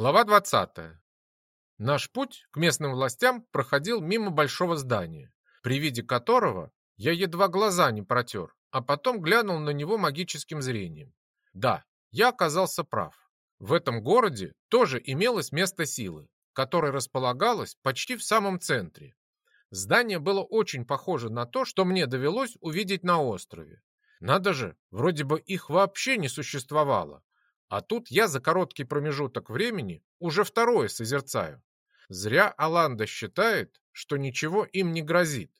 Глава 20. Наш путь к местным властям проходил мимо большого здания, при виде которого я едва глаза не протер, а потом глянул на него магическим зрением. Да, я оказался прав. В этом городе тоже имелось место силы, которое располагалось почти в самом центре. Здание было очень похоже на то, что мне довелось увидеть на острове. Надо же, вроде бы их вообще не существовало, а тут я за короткий промежуток времени уже второе созерцаю. Зря Аланда считает, что ничего им не грозит,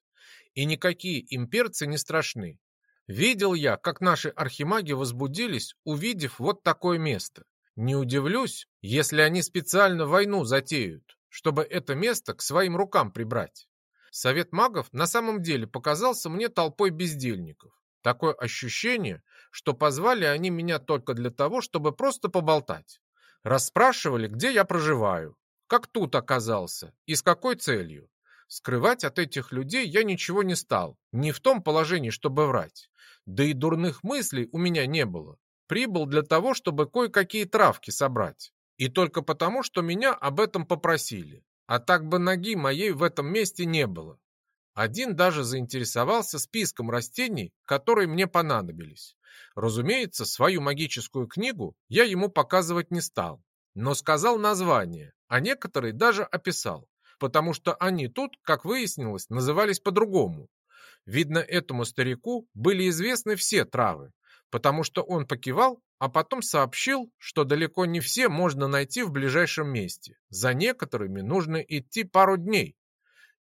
и никакие имперцы не страшны. Видел я, как наши архимаги возбудились, увидев вот такое место. Не удивлюсь, если они специально войну затеют, чтобы это место к своим рукам прибрать. Совет магов на самом деле показался мне толпой бездельников. Такое ощущение, что позвали они меня только для того, чтобы просто поболтать. Расспрашивали, где я проживаю, как тут оказался и с какой целью. Скрывать от этих людей я ничего не стал, не в том положении, чтобы врать. Да и дурных мыслей у меня не было. Прибыл для того, чтобы кое-какие травки собрать. И только потому, что меня об этом попросили. А так бы ноги моей в этом месте не было. Один даже заинтересовался списком растений, которые мне понадобились. Разумеется, свою магическую книгу я ему показывать не стал, но сказал название, а некоторые даже описал, потому что они тут, как выяснилось, назывались по-другому. Видно, этому старику были известны все травы, потому что он покивал, а потом сообщил, что далеко не все можно найти в ближайшем месте. За некоторыми нужно идти пару дней.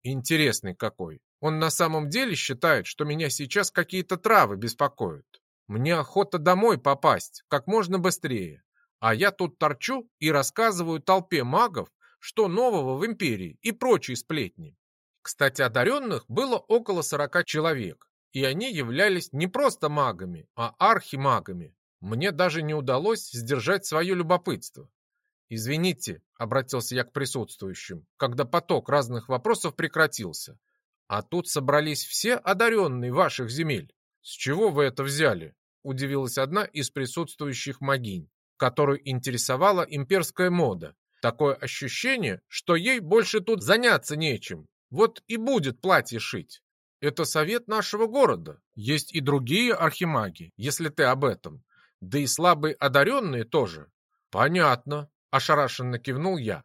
Интересный какой. Он на самом деле считает, что меня сейчас какие-то травы беспокоят. Мне охота домой попасть, как можно быстрее. А я тут торчу и рассказываю толпе магов, что нового в империи и прочие сплетни. Кстати, одаренных было около сорока человек, и они являлись не просто магами, а архимагами. Мне даже не удалось сдержать свое любопытство. «Извините», — обратился я к присутствующим, когда поток разных вопросов прекратился. А тут собрались все одаренные ваших земель. С чего вы это взяли? Удивилась одна из присутствующих могинь, которую интересовала имперская мода. Такое ощущение, что ей больше тут заняться нечем. Вот и будет платье шить. Это совет нашего города. Есть и другие архимаги, если ты об этом. Да и слабые одаренные тоже. Понятно, ошарашенно кивнул я.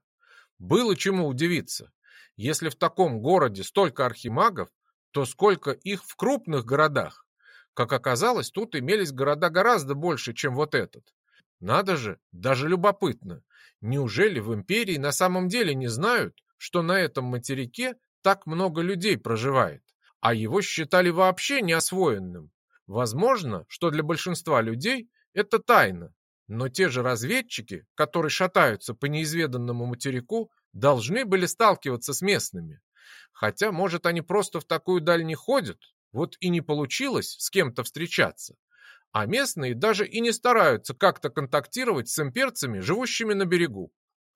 Было чему удивиться. Если в таком городе столько архимагов, то сколько их в крупных городах? Как оказалось, тут имелись города гораздо больше, чем вот этот. Надо же, даже любопытно. Неужели в империи на самом деле не знают, что на этом материке так много людей проживает, а его считали вообще неосвоенным? Возможно, что для большинства людей это тайна, но те же разведчики, которые шатаются по неизведанному материку, должны были сталкиваться с местными. Хотя, может, они просто в такую даль не ходят, вот и не получилось с кем-то встречаться. А местные даже и не стараются как-то контактировать с имперцами, живущими на берегу.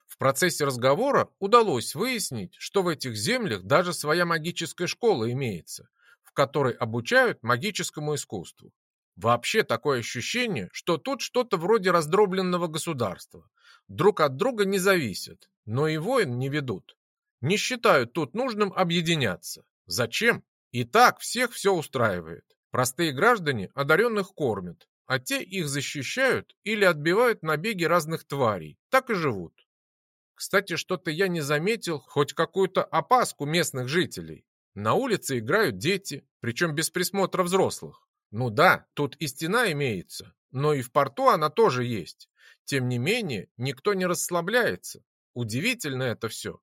В процессе разговора удалось выяснить, что в этих землях даже своя магическая школа имеется, в которой обучают магическому искусству. Вообще такое ощущение, что тут что-то вроде раздробленного государства. Друг от друга не зависят, но и войн не ведут. Не считают тут нужным объединяться. Зачем? И так всех все устраивает. Простые граждане одаренных кормят, а те их защищают или отбивают набеги разных тварей. Так и живут. Кстати, что-то я не заметил хоть какую-то опаску местных жителей. На улице играют дети, причем без присмотра взрослых. Ну да, тут и стена имеется, но и в порту она тоже есть. Тем не менее, никто не расслабляется, Удивительно это все.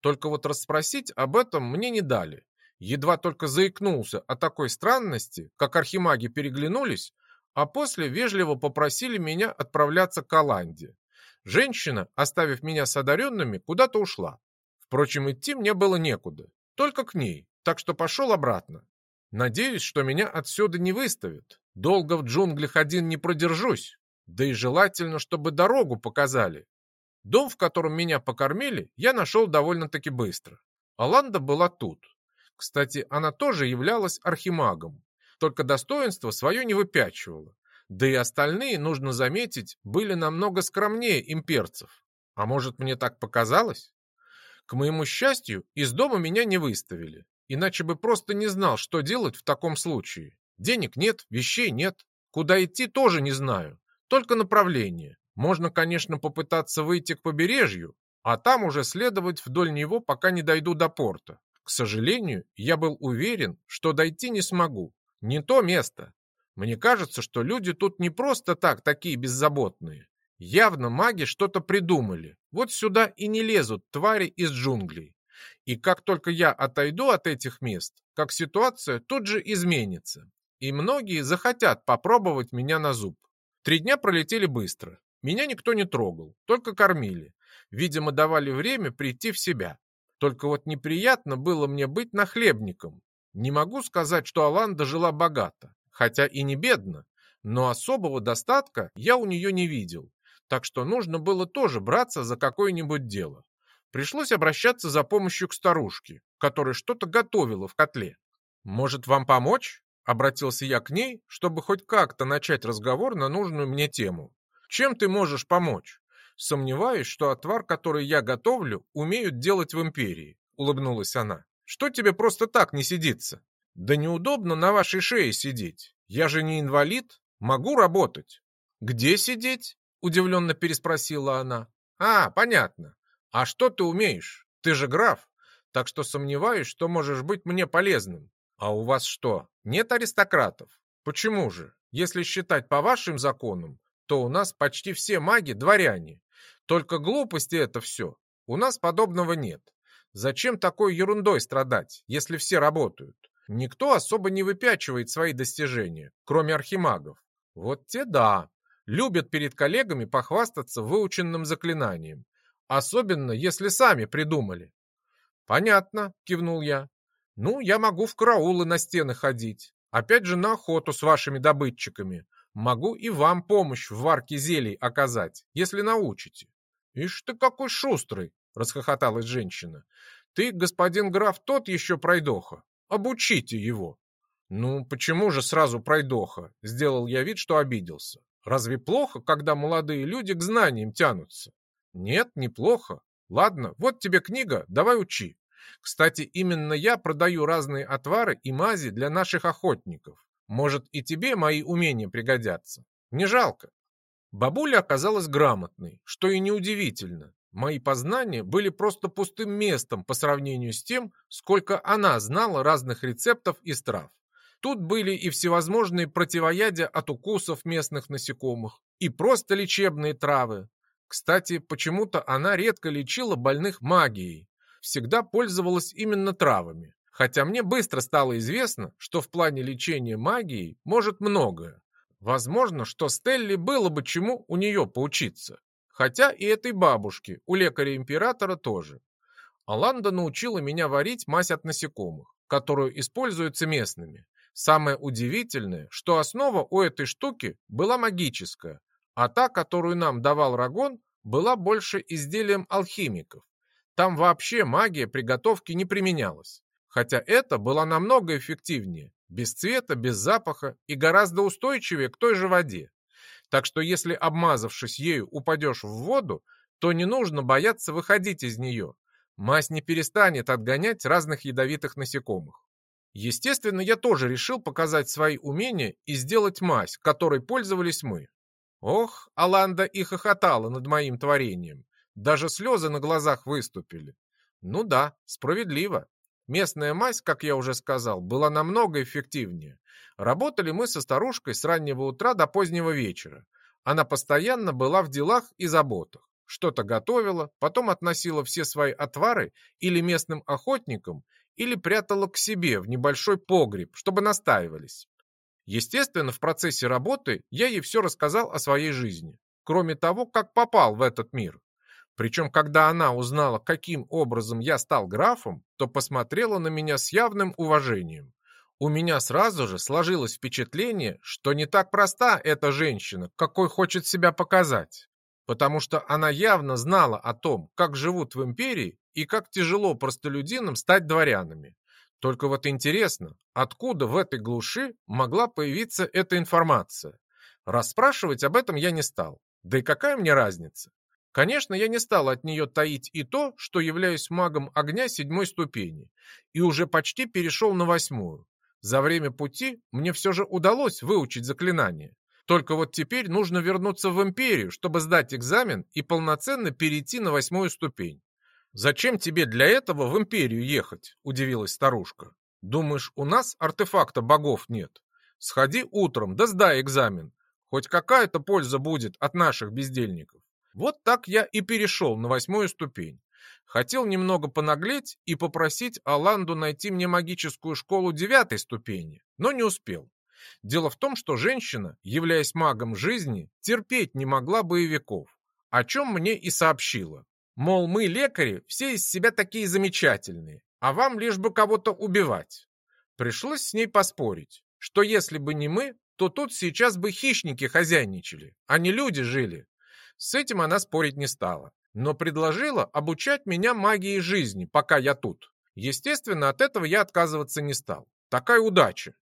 Только вот расспросить об этом мне не дали. Едва только заикнулся о такой странности, как архимаги переглянулись, а после вежливо попросили меня отправляться к Аланде. Женщина, оставив меня с одаренными, куда-то ушла. Впрочем, идти мне было некуда, только к ней, так что пошел обратно. Надеюсь, что меня отсюда не выставят. Долго в джунглях один не продержусь. Да и желательно, чтобы дорогу показали, Дом, в котором меня покормили, я нашел довольно-таки быстро. Аланда была тут. Кстати, она тоже являлась архимагом, только достоинство свое не выпячивала. Да и остальные, нужно заметить, были намного скромнее имперцев. А может, мне так показалось? К моему счастью, из дома меня не выставили, иначе бы просто не знал, что делать в таком случае. Денег нет, вещей нет, куда идти тоже не знаю, только направление. Можно, конечно, попытаться выйти к побережью, а там уже следовать вдоль него, пока не дойду до порта. К сожалению, я был уверен, что дойти не смогу. Не то место. Мне кажется, что люди тут не просто так такие беззаботные. Явно маги что-то придумали. Вот сюда и не лезут твари из джунглей. И как только я отойду от этих мест, как ситуация тут же изменится. И многие захотят попробовать меня на зуб. Три дня пролетели быстро. Меня никто не трогал, только кормили. Видимо, давали время прийти в себя. Только вот неприятно было мне быть нахлебником. Не могу сказать, что Аланда жила богато, хотя и не бедно, но особого достатка я у нее не видел так что нужно было тоже браться за какое-нибудь дело. Пришлось обращаться за помощью к старушке, которая что-то готовила в котле. «Может, вам помочь?» — обратился я к ней, чтобы хоть как-то начать разговор на нужную мне тему. «Чем ты можешь помочь?» «Сомневаюсь, что отвар, который я готовлю, умеют делать в империи», — улыбнулась она. «Что тебе просто так не сидится?» «Да неудобно на вашей шее сидеть. Я же не инвалид, могу работать». «Где сидеть?» Удивленно переспросила она. А, понятно. А что ты умеешь? Ты же граф. Так что сомневаюсь, что можешь быть мне полезным. А у вас что, нет аристократов? Почему же? Если считать по вашим законам, то у нас почти все маги дворяне. Только глупости это все. У нас подобного нет. Зачем такой ерундой страдать, если все работают? Никто особо не выпячивает свои достижения, кроме архимагов. Вот те да, любят перед коллегами похвастаться выученным заклинанием, особенно если сами придумали. «Понятно», — кивнул я. «Ну, я могу в караулы на стены ходить, опять же на охоту с вашими добытчиками. Могу и вам помощь в варке зелий оказать, если научите». «Ишь ты какой шустрый!» — расхохоталась женщина. «Ты, господин граф, тот еще пройдоха. Обучите его». «Ну, почему же сразу пройдоха?» — сделал я вид, что обиделся. Разве плохо, когда молодые люди к знаниям тянутся? Нет, неплохо. Ладно, вот тебе книга, давай учи. Кстати, именно я продаю разные отвары и мази для наших охотников. Может, и тебе мои умения пригодятся. Не жалко. Бабуля оказалась грамотной, что и неудивительно. Мои познания были просто пустым местом по сравнению с тем, сколько она знала разных рецептов и трав. Тут были и всевозможные противоядия от укусов местных насекомых, и просто лечебные травы. Кстати, почему-то она редко лечила больных магией, всегда пользовалась именно травами. Хотя мне быстро стало известно, что в плане лечения магией может многое. Возможно, что Стелли было бы чему у нее поучиться. Хотя и этой бабушке, у лекаря-императора тоже. Аланда научила меня варить мазь от насекомых, которую используется местными. Самое удивительное, что основа у этой штуки была магическая, а та, которую нам давал Рагон, была больше изделием алхимиков. Там вообще магия приготовки не применялась. Хотя это было намного эффективнее, без цвета, без запаха и гораздо устойчивее к той же воде. Так что если, обмазавшись ею, упадешь в воду, то не нужно бояться выходить из нее. Мазь не перестанет отгонять разных ядовитых насекомых. Естественно, я тоже решил показать свои умения и сделать мазь, которой пользовались мы. Ох, Аланда и хохотала над моим творением. Даже слезы на глазах выступили. Ну да, справедливо. Местная мазь, как я уже сказал, была намного эффективнее. Работали мы со старушкой с раннего утра до позднего вечера. Она постоянно была в делах и заботах. Что-то готовила, потом относила все свои отвары или местным охотникам, или прятала к себе в небольшой погреб, чтобы настаивались. Естественно, в процессе работы я ей все рассказал о своей жизни, кроме того, как попал в этот мир. Причем, когда она узнала, каким образом я стал графом, то посмотрела на меня с явным уважением. У меня сразу же сложилось впечатление, что не так проста эта женщина, какой хочет себя показать потому что она явно знала о том, как живут в империи и как тяжело простолюдинам стать дворянами. Только вот интересно, откуда в этой глуши могла появиться эта информация? Расспрашивать об этом я не стал. Да и какая мне разница? Конечно, я не стал от нее таить и то, что являюсь магом огня седьмой ступени, и уже почти перешел на восьмую. За время пути мне все же удалось выучить заклинание. Только вот теперь нужно вернуться в Империю, чтобы сдать экзамен и полноценно перейти на восьмую ступень. «Зачем тебе для этого в Империю ехать?» – удивилась старушка. «Думаешь, у нас артефакта богов нет? Сходи утром, да сдай экзамен. Хоть какая-то польза будет от наших бездельников». Вот так я и перешел на восьмую ступень. Хотел немного понаглеть и попросить Аланду найти мне магическую школу девятой ступени, но не успел. Дело в том, что женщина, являясь магом жизни, терпеть не могла боевиков, о чем мне и сообщила. Мол, мы, лекари, все из себя такие замечательные, а вам лишь бы кого-то убивать. Пришлось с ней поспорить, что если бы не мы, то тут сейчас бы хищники хозяйничали, а не люди жили. С этим она спорить не стала, но предложила обучать меня магии жизни, пока я тут. Естественно, от этого я отказываться не стал. Такая удача.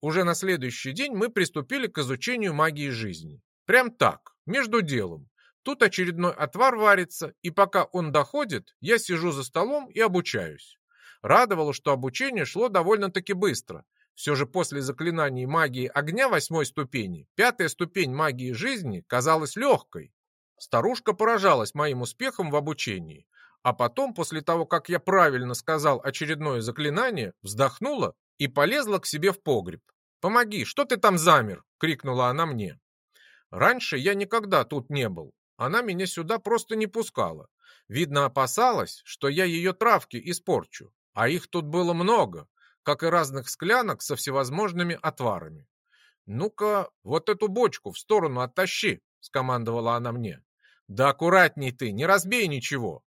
Уже на следующий день мы приступили к изучению магии жизни. Прям так, между делом. Тут очередной отвар варится, и пока он доходит, я сижу за столом и обучаюсь. Радовало, что обучение шло довольно-таки быстро. Все же после заклинаний магии огня восьмой ступени, пятая ступень магии жизни казалась легкой. Старушка поражалась моим успехом в обучении, а потом, после того, как я правильно сказал очередное заклинание, вздохнула и полезла к себе в погреб. «Помоги, что ты там замер?» — крикнула она мне. Раньше я никогда тут не был. Она меня сюда просто не пускала. Видно, опасалась, что я ее травки испорчу. А их тут было много, как и разных склянок со всевозможными отварами. «Ну-ка, вот эту бочку в сторону оттащи», — скомандовала она мне. «Да аккуратней ты, не разбей ничего».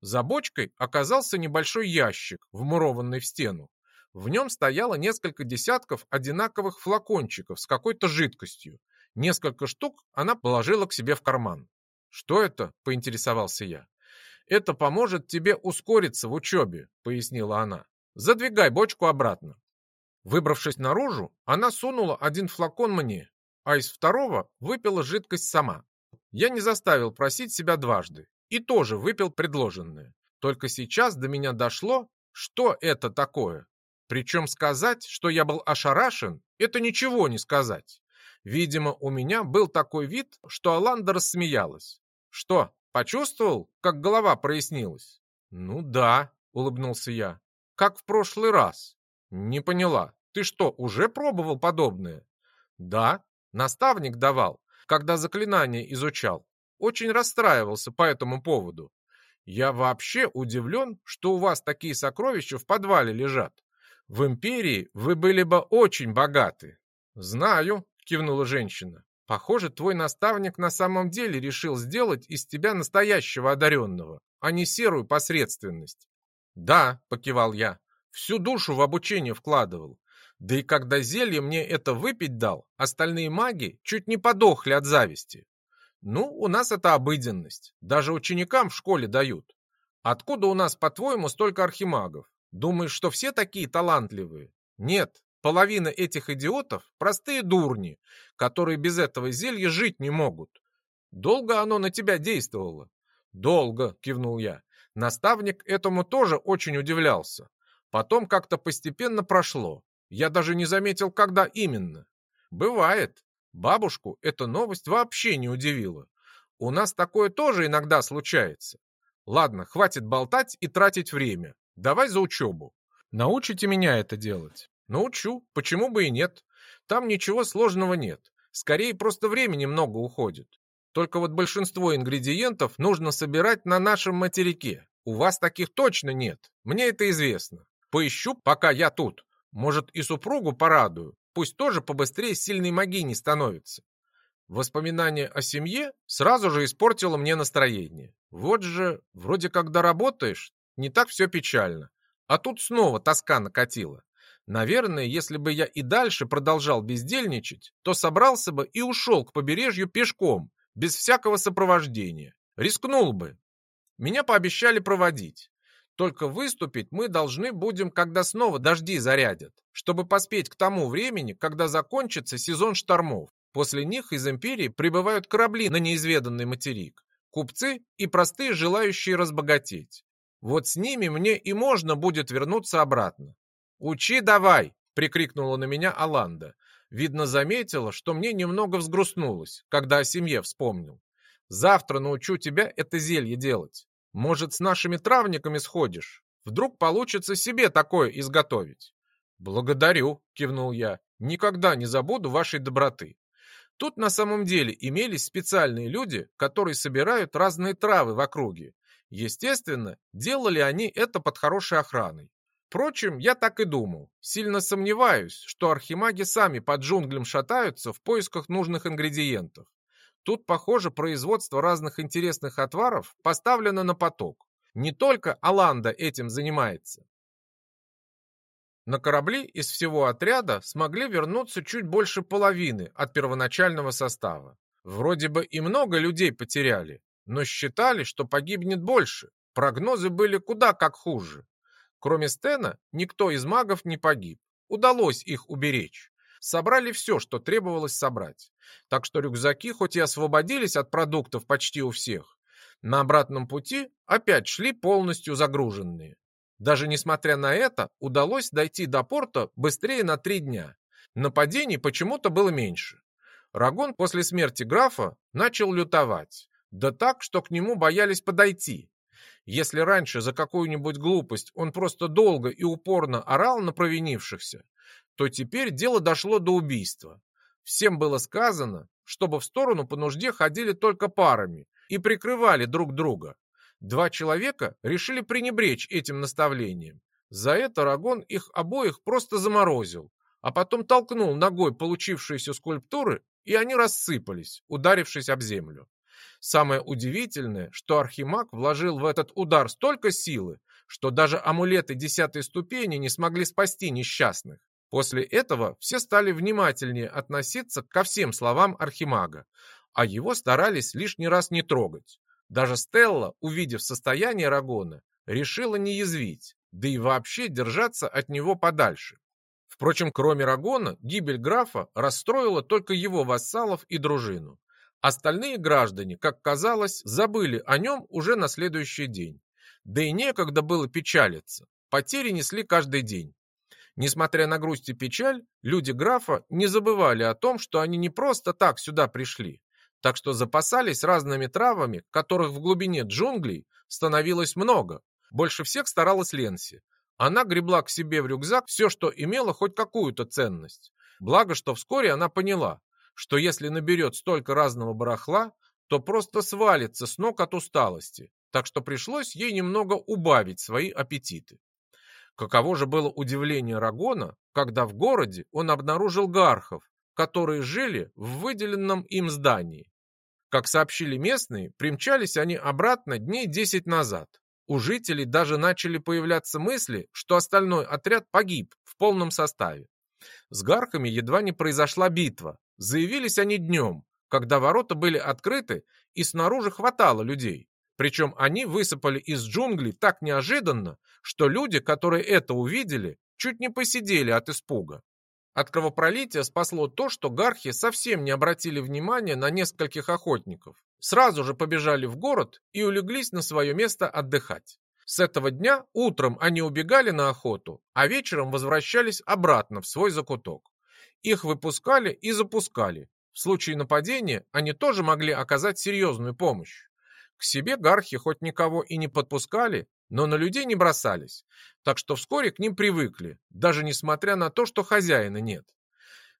За бочкой оказался небольшой ящик, вмурованный в стену. В нем стояло несколько десятков одинаковых флакончиков с какой-то жидкостью. Несколько штук она положила к себе в карман. «Что это?» — поинтересовался я. «Это поможет тебе ускориться в учебе», — пояснила она. «Задвигай бочку обратно». Выбравшись наружу, она сунула один флакон мне, а из второго выпила жидкость сама. Я не заставил просить себя дважды и тоже выпил предложенное. Только сейчас до меня дошло, что это такое. Причем сказать, что я был ошарашен, это ничего не сказать. Видимо, у меня был такой вид, что Аланда рассмеялась. «Что, почувствовал, как голова прояснилась?» «Ну да», — улыбнулся я. «Как в прошлый раз». «Не поняла. Ты что, уже пробовал подобное?» «Да, наставник давал, когда заклинание изучал. Очень расстраивался по этому поводу. Я вообще удивлен, что у вас такие сокровища в подвале лежат. В империи вы были бы очень богаты. Знаю, кивнула женщина. Похоже, твой наставник на самом деле решил сделать из тебя настоящего одаренного, а не серую посредственность. Да, покивал я, всю душу в обучение вкладывал. Да и когда зелье мне это выпить дал, остальные маги чуть не подохли от зависти. Ну, у нас это обыденность. Даже ученикам в школе дают. Откуда у нас, по-твоему, столько архимагов? Думаешь, что все такие талантливые? Нет, половина этих идиотов – простые дурни, которые без этого зелья жить не могут. Долго оно на тебя действовало? Долго, кивнул я. Наставник этому тоже очень удивлялся. Потом как-то постепенно прошло. Я даже не заметил, когда именно. Бывает. Бабушку эта новость вообще не удивила. У нас такое тоже иногда случается. Ладно, хватит болтать и тратить время. Давай за учебу. Научите меня это делать. Научу, почему бы и нет. Там ничего сложного нет. Скорее, просто времени много уходит. Только вот большинство ингредиентов нужно собирать на нашем материке. У вас таких точно нет. Мне это известно. Поищу, пока я тут. Может, и супругу порадую. Пусть тоже побыстрее сильной магиней становится. Воспоминание о семье сразу же испортило мне настроение. Вот же, вроде когда работаешь, не так все печально. А тут снова тоска накатила. Наверное, если бы я и дальше продолжал бездельничать, то собрался бы и ушел к побережью пешком, без всякого сопровождения. Рискнул бы. Меня пообещали проводить. Только выступить мы должны будем, когда снова дожди зарядят, чтобы поспеть к тому времени, когда закончится сезон штормов. После них из империи прибывают корабли на неизведанный материк. купцы и простые желающие разбогатеть. Вот с ними мне и можно будет вернуться обратно. «Учи давай!» — прикрикнула на меня Аланда. Видно, заметила, что мне немного взгрустнулось, когда о семье вспомнил. «Завтра научу тебя это зелье делать. Может, с нашими травниками сходишь? Вдруг получится себе такое изготовить?» «Благодарю», — кивнул я. «Никогда не забуду вашей доброты». Тут на самом деле имелись специальные люди, которые собирают разные травы в округе. Естественно, делали они это под хорошей охраной. Впрочем, я так и думал. Сильно сомневаюсь, что архимаги сами по джунглям шатаются в поисках нужных ингредиентов. Тут, похоже, производство разных интересных отваров поставлено на поток. Не только Аланда этим занимается. На корабли из всего отряда смогли вернуться чуть больше половины от первоначального состава. Вроде бы и много людей потеряли, но считали, что погибнет больше. Прогнозы были куда как хуже. Кроме Стена, никто из магов не погиб. Удалось их уберечь. Собрали все, что требовалось собрать. Так что рюкзаки хоть и освободились от продуктов почти у всех, на обратном пути опять шли полностью загруженные. Даже несмотря на это, удалось дойти до порта быстрее на три дня. Нападений почему-то было меньше. Рагон после смерти графа начал лютовать. Да так, что к нему боялись подойти. Если раньше за какую-нибудь глупость он просто долго и упорно орал на провинившихся, то теперь дело дошло до убийства. Всем было сказано, чтобы в сторону по нужде ходили только парами и прикрывали друг друга. Два человека решили пренебречь этим наставлением. За это Рагон их обоих просто заморозил, а потом толкнул ногой получившиеся скульптуры, и они рассыпались, ударившись об землю. Самое удивительное, что Архимаг вложил в этот удар столько силы, что даже амулеты десятой ступени не смогли спасти несчастных. После этого все стали внимательнее относиться ко всем словам Архимага, а его старались лишний раз не трогать. Даже Стелла, увидев состояние Рагона, решила не язвить, да и вообще держаться от него подальше. Впрочем, кроме Рагона, гибель графа расстроила только его вассалов и дружину. Остальные граждане, как казалось, забыли о нем уже на следующий день. Да и некогда было печалиться. Потери несли каждый день. Несмотря на грусть и печаль, люди графа не забывали о том, что они не просто так сюда пришли, так что запасались разными травами, которых в глубине джунглей становилось много. Больше всех старалась Ленси. Она гребла к себе в рюкзак все, что имело хоть какую-то ценность. Благо, что вскоре она поняла, что если наберет столько разного барахла, то просто свалится с ног от усталости, так что пришлось ей немного убавить свои аппетиты. Каково же было удивление Рагона, когда в городе он обнаружил гархов, которые жили в выделенном им здании. Как сообщили местные, примчались они обратно дней 10 назад. У жителей даже начали появляться мысли, что остальной отряд погиб в полном составе. С гархами едва не произошла битва. Заявились они днем, когда ворота были открыты и снаружи хватало людей. Причем они высыпали из джунглей так неожиданно, что люди, которые это увидели, чуть не посидели от испуга. От кровопролития спасло то, что гархи совсем не обратили внимания на нескольких охотников. Сразу же побежали в город и улеглись на свое место отдыхать. С этого дня утром они убегали на охоту, а вечером возвращались обратно в свой закуток. Их выпускали и запускали. В случае нападения они тоже могли оказать серьезную помощь. К себе гархи хоть никого и не подпускали, но на людей не бросались, так что вскоре к ним привыкли, даже несмотря на то, что хозяина нет.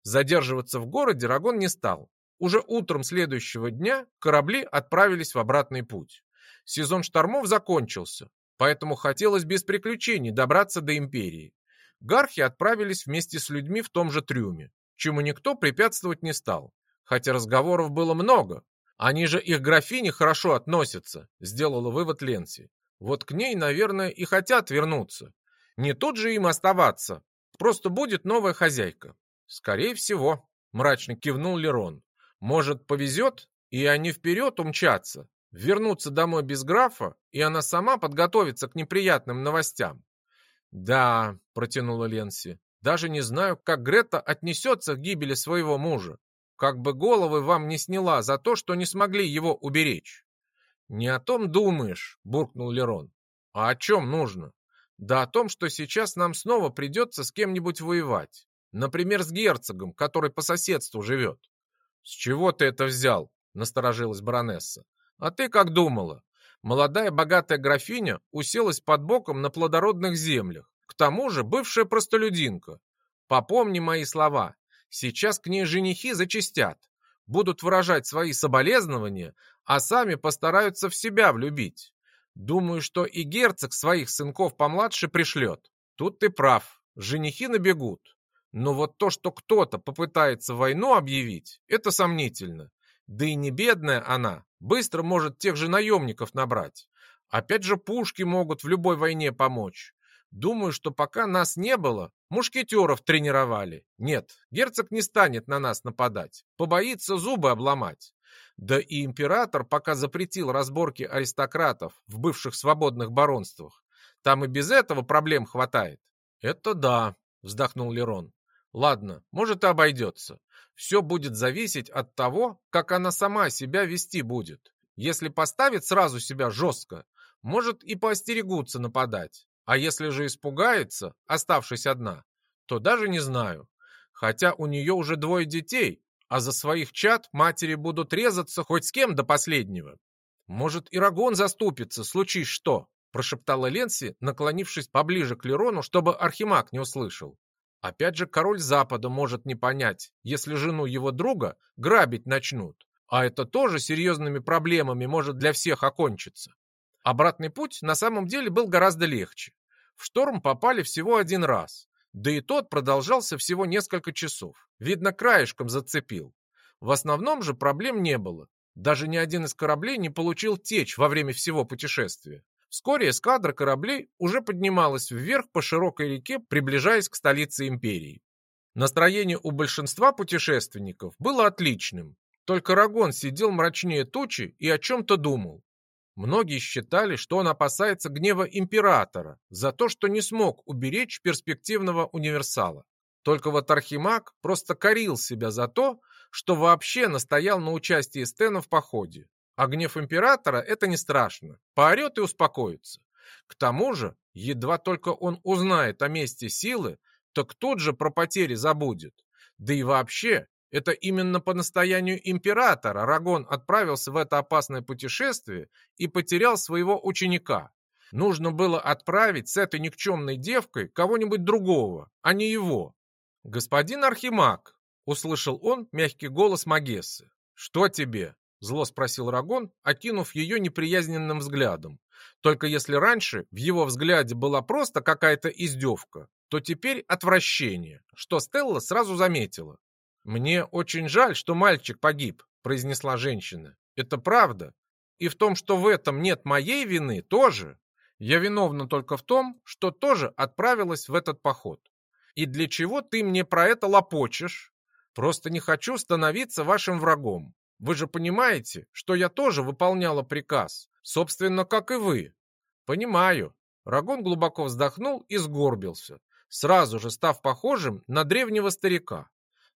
Задерживаться в городе Рагон не стал. Уже утром следующего дня корабли отправились в обратный путь. Сезон штормов закончился, поэтому хотелось без приключений добраться до империи. Гархи отправились вместе с людьми в том же трюме, чему никто препятствовать не стал, хотя разговоров было много. Они же их графине хорошо относятся, сделала вывод Ленси. Вот к ней, наверное, и хотят вернуться. Не тут же им оставаться. Просто будет новая хозяйка. Скорее всего, мрачно кивнул Лерон. Может, повезет, и они вперед умчатся. Вернуться домой без графа, и она сама подготовится к неприятным новостям. Да, протянула Ленси. Даже не знаю, как Грета отнесется к гибели своего мужа. Как бы головы вам не сняла за то, что не смогли его уберечь. Не о том думаешь, буркнул Лерон. А о чем нужно? Да о том, что сейчас нам снова придется с кем-нибудь воевать. Например, с герцогом, который по соседству живет. С чего ты это взял? Насторожилась баронесса. А ты как думала? Молодая богатая графиня уселась под боком на плодородных землях. К тому же бывшая простолюдинка. Попомни мои слова. Сейчас к ней женихи зачистят. Будут выражать свои соболезнования, а сами постараются в себя влюбить. Думаю, что и герцог своих сынков помладше пришлет. Тут ты прав, женихи набегут. Но вот то, что кто-то попытается войну объявить, это сомнительно. Да и не бедная она, быстро может тех же наемников набрать. Опять же, пушки могут в любой войне помочь. Думаю, что пока нас не было, мушкетеров тренировали. Нет, герцог не станет на нас нападать, побоится зубы обломать. Да и император пока запретил разборки аристократов в бывших свободных баронствах. Там и без этого проблем хватает. Это да, вздохнул Лерон. Ладно, может и обойдется. Все будет зависеть от того, как она сама себя вести будет. Если поставит сразу себя жестко, может и поостерегутся нападать. А если же испугается, оставшись одна, то даже не знаю. Хотя у нее уже двое детей, а за своих чад матери будут резаться хоть с кем до последнего. Может, и Рагон заступится, случись что, прошептала Ленси, наклонившись поближе к Лерону, чтобы Архимаг не услышал. Опять же, король Запада может не понять, если жену его друга грабить начнут. А это тоже серьезными проблемами может для всех окончиться. Обратный путь на самом деле был гораздо легче. В шторм попали всего один раз. Да и тот продолжался всего несколько часов. Видно, краешком зацепил. В основном же проблем не было. Даже ни один из кораблей не получил течь во время всего путешествия. Вскоре эскадра кораблей уже поднималась вверх по широкой реке, приближаясь к столице империи. Настроение у большинства путешественников было отличным. Только Рагон сидел мрачнее тучи и о чем-то думал. Многие считали, что он опасается гнева императора за то, что не смог уберечь перспективного универсала. Только вот Архимаг просто корил себя за то, что вообще настоял на участии Стена в походе. А гнев императора – это не страшно. Поорет и успокоится. К тому же, едва только он узнает о месте силы, так тут же про потери забудет. Да и вообще, это именно по настоянию императора Рагон отправился в это опасное путешествие и потерял своего ученика. Нужно было отправить с этой никчемной девкой кого-нибудь другого, а не его. «Господин Архимаг», — услышал он мягкий голос Магессы. «Что тебе?» — зло спросил Рагон, окинув ее неприязненным взглядом. Только если раньше в его взгляде была просто какая-то издевка, то теперь отвращение, что Стелла сразу заметила. «Мне очень жаль, что мальчик погиб», — произнесла женщина. «Это правда. И в том, что в этом нет моей вины, тоже. Я виновна только в том, что тоже отправилась в этот поход. И для чего ты мне про это лопочешь? Просто не хочу становиться вашим врагом. Вы же понимаете, что я тоже выполняла приказ, собственно, как и вы. Понимаю. Рагон глубоко вздохнул и сгорбился, сразу же став похожим на древнего старика.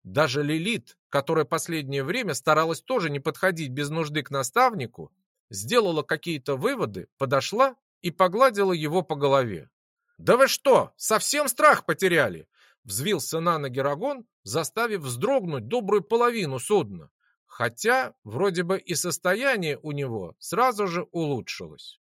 Даже Лилит, которая последнее время старалась тоже не подходить без нужды к наставнику, сделала какие-то выводы, подошла и погладила его по голове. «Да вы что, совсем страх потеряли?» Взвился на ноги Рагон, заставив вздрогнуть добрую половину судна. Хотя, вроде бы и состояние у него сразу же улучшилось.